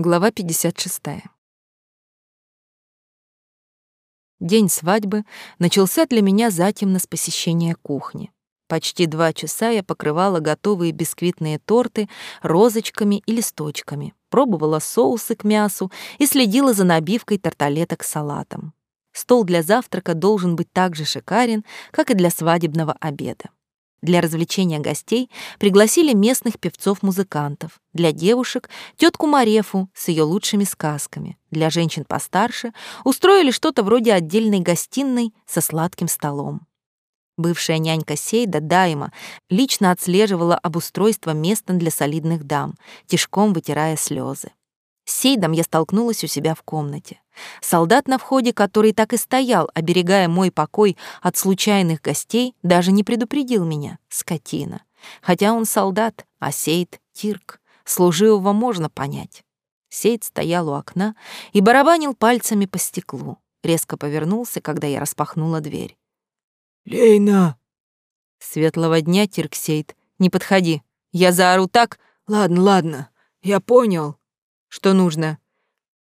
Глава 56. День свадьбы начался для меня затемно с посещения кухни. Почти два часа я покрывала готовые бисквитные торты розочками и листочками, пробовала соусы к мясу и следила за набивкой тарталеток салатом. Стол для завтрака должен быть так же шикарен, как и для свадебного обеда. Для развлечения гостей пригласили местных певцов-музыкантов, для девушек — тетку Марефу с ее лучшими сказками, для женщин постарше устроили что-то вроде отдельной гостиной со сладким столом. Бывшая нянька Сейда, Дайма, лично отслеживала обустройство места для солидных дам, тишком вытирая слезы. С Сейдом я столкнулась у себя в комнате. Солдат на входе, который так и стоял, оберегая мой покой от случайных гостей, даже не предупредил меня, скотина. Хотя он солдат, а Сейд — тирк. Служивого можно понять. Сейд стоял у окна и барабанил пальцами по стеклу. Резко повернулся, когда я распахнула дверь. «Лейна!» «Светлого дня, Тирк Сейд. Не подходи. Я заору так...» «Ладно, ладно. Я понял. Что нужно?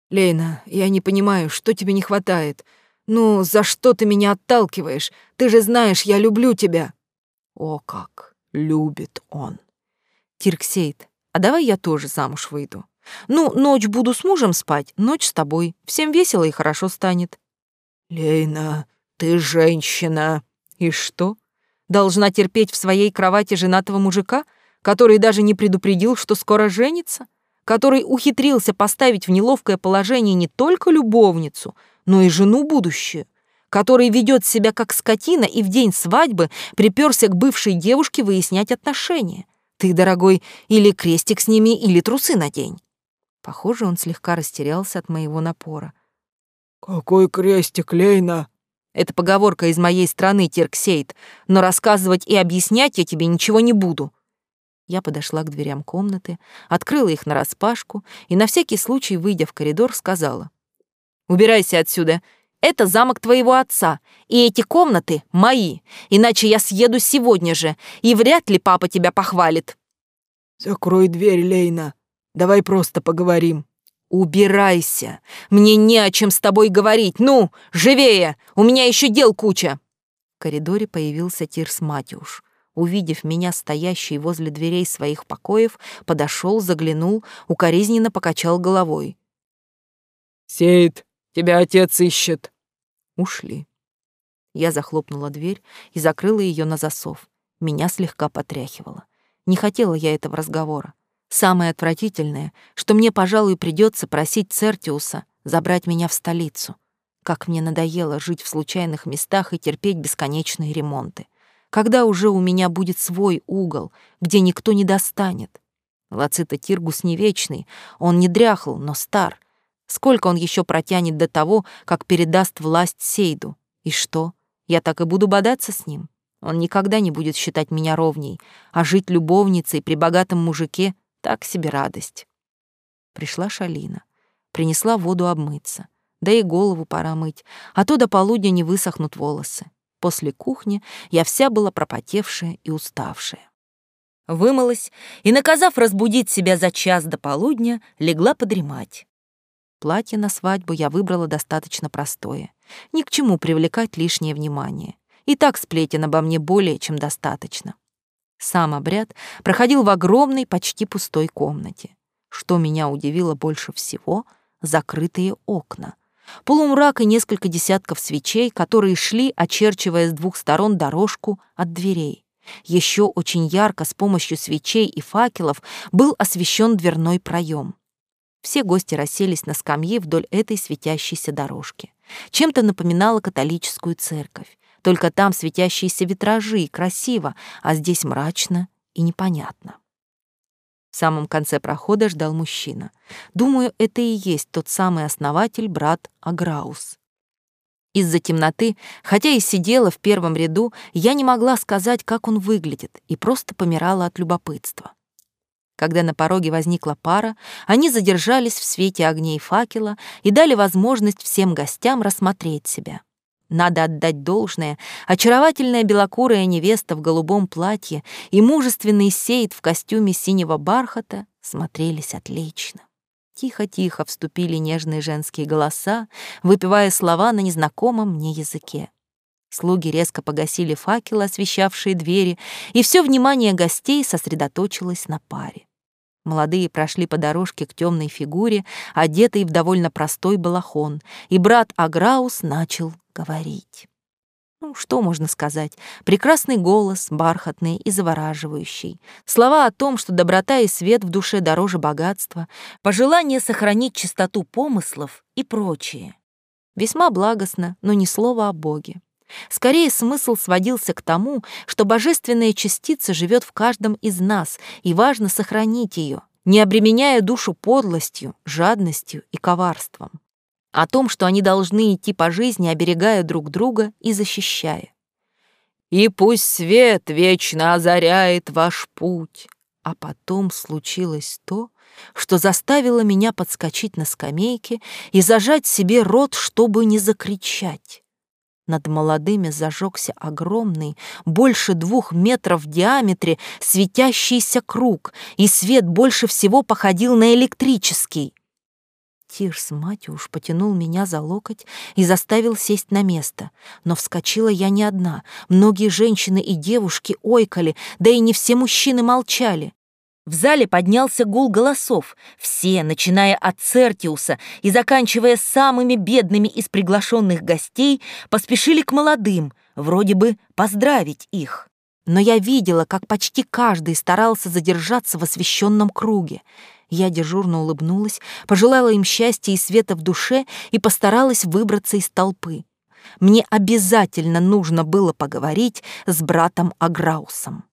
Лейна, я не понимаю, что тебе не хватает. Ну, за что ты меня отталкиваешь? Ты же знаешь, я люблю тебя. О, как любит он. Тирксейд, а давай я тоже замуж выйду. Ну, ночь буду с мужем спать, ночь с тобой. Всем весело и хорошо станет. Лейна, ты женщина. И что? Должна терпеть в своей кровати женатого мужика, который даже не предупредил, что скоро женится? Который ухитрился поставить в неловкое положение не только любовницу, но и жену будущую, который ведет себя как скотина и в день свадьбы приперся к бывшей девушке выяснять отношения. Ты, дорогой, или крестик сними, или трусы надень. Похоже, он слегка растерялся от моего напора. «Какой крестик, Лейна?» Это поговорка из моей страны, Терксейд, но рассказывать и объяснять я тебе ничего не буду. Я подошла к дверям комнаты, открыла их нараспашку и на всякий случай, выйдя в коридор, сказала. «Убирайся отсюда. Это замок твоего отца, и эти комнаты мои, иначе я съеду сегодня же, и вряд ли папа тебя похвалит». «Закрой дверь, Лейна. Давай просто поговорим». «Убирайся! Мне не о чем с тобой говорить! Ну, живее! У меня еще дел куча!» В коридоре появился Тирс Матюш увидев меня стоящей возле дверей своих покоев, подошел, заглянул, укоризненно покачал головой. «Сейд, тебя отец ищет!» Ушли. Я захлопнула дверь и закрыла ее на засов. Меня слегка потряхивало. Не хотела я этого разговора. Самое отвратительное, что мне, пожалуй, придется просить Цертиуса забрать меня в столицу. Как мне надоело жить в случайных местах и терпеть бесконечные ремонты когда уже у меня будет свой угол, где никто не достанет. Лацита Тиргус не вечный, он не дряхл, но стар. Сколько он еще протянет до того, как передаст власть Сейду? И что? Я так и буду бодаться с ним? Он никогда не будет считать меня ровней, а жить любовницей при богатом мужике — так себе радость. Пришла Шалина, принесла воду обмыться. Да и голову пора мыть, а то до полудня не высохнут волосы. После кухни я вся была пропотевшая и уставшая. Вымылась и, наказав разбудить себя за час до полудня, легла подремать. Платье на свадьбу я выбрала достаточно простое. Ни к чему привлекать лишнее внимание. И так сплетен обо мне более чем достаточно. Сам обряд проходил в огромной, почти пустой комнате. Что меня удивило больше всего — закрытые окна полумрак и несколько десятков свечей, которые шли, очерчивая с двух сторон дорожку от дверей. Еще очень ярко с помощью свечей и факелов был освещен дверной проем. Все гости расселись на скамьи вдоль этой светящейся дорожки. Чем-то напоминала католическую церковь. Только там светящиеся витражи, красиво, а здесь мрачно и непонятно. В самом конце прохода ждал мужчина. Думаю, это и есть тот самый основатель, брат Аграус. Из-за темноты, хотя и сидела в первом ряду, я не могла сказать, как он выглядит, и просто помирала от любопытства. Когда на пороге возникла пара, они задержались в свете огней факела и дали возможность всем гостям рассмотреть себя. Надо отдать должное, очаровательная белокурая невеста в голубом платье и мужественный сейд в костюме синего бархата смотрелись отлично. тихо-тихо вступили нежные женские голоса, выпивая слова на незнакомом мне языке. Слуги резко погасили факелы, освещавшие двери, и все внимание гостей сосредоточилось на паре. Молодые прошли по дорожке к темной фигуре, одетой в довольно простой балахон, и брат Аграус начал говорить. Ну, что можно сказать? Прекрасный голос, бархатный и завораживающий. Слова о том, что доброта и свет в душе дороже богатства, пожелание сохранить чистоту помыслов и прочее. Весьма благостно, но ни слова о Боге. Скорее смысл сводился к тому, что божественная частица живет в каждом из нас, и важно сохранить ее, не обременяя душу подлостью, жадностью и коварством. О том, что они должны идти по жизни, оберегая друг друга и защищая. «И пусть свет вечно озаряет ваш путь», а потом случилось то, что заставило меня подскочить на скамейке и зажать себе рот, чтобы не закричать. Над молодыми зажегся огромный, больше двух метров в диаметре, светящийся круг, и свет больше всего походил на электрический. Тирс Матюш потянул меня за локоть и заставил сесть на место. Но вскочила я не одна. Многие женщины и девушки ойкали, да и не все мужчины молчали. В зале поднялся гул голосов. Все, начиная от Цертиуса и заканчивая самыми бедными из приглашенных гостей, поспешили к молодым, вроде бы поздравить их. Но я видела, как почти каждый старался задержаться в освещенном круге. Я дежурно улыбнулась, пожелала им счастья и света в душе и постаралась выбраться из толпы. Мне обязательно нужно было поговорить с братом Аграусом.